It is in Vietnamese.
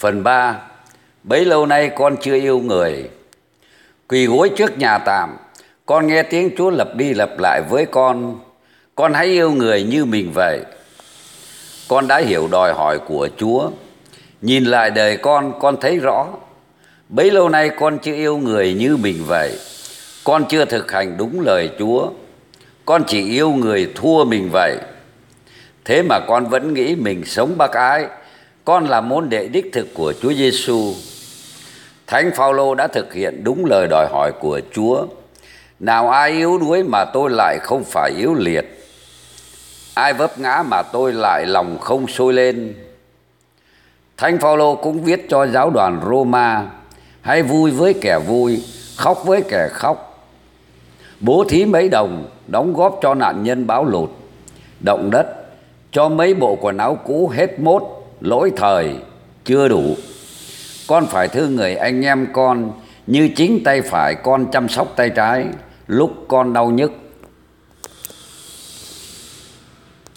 Phần 3 Bấy lâu nay con chưa yêu người. Quỳ gối trước nhà tạm Con nghe tiếng Chúa lặp đi lặp lại với con. Con hãy yêu người như mình vậy. Con đã hiểu đòi hỏi của Chúa. Nhìn lại đời con, con thấy rõ. Bấy lâu nay con chưa yêu người như mình vậy. Con chưa thực hành đúng lời Chúa. Con chỉ yêu người thua mình vậy. Thế mà con vẫn nghĩ mình sống bác ái. Con là môn đệ đích thực của Chúa Giêsu. Thánh Phaolô đã thực hiện đúng lời đòi hỏi của Chúa. Nào ai yếu đuối mà tôi lại không phải yếu liệt? Ai vấp ngã mà tôi lại lòng không sôi lên? Thánh Phaolô cũng viết cho giáo đoàn Roma Hãy vui với kẻ vui, khóc với kẻ khóc. Bố thí mấy đồng, đóng góp cho nạn nhân báo lụt Động đất, cho mấy bộ quần áo cũ hết mốt, lỗi thời, chưa đủ. Con phải thương người anh em con Như chính tay phải con chăm sóc tay trái. Lúc con đau nhức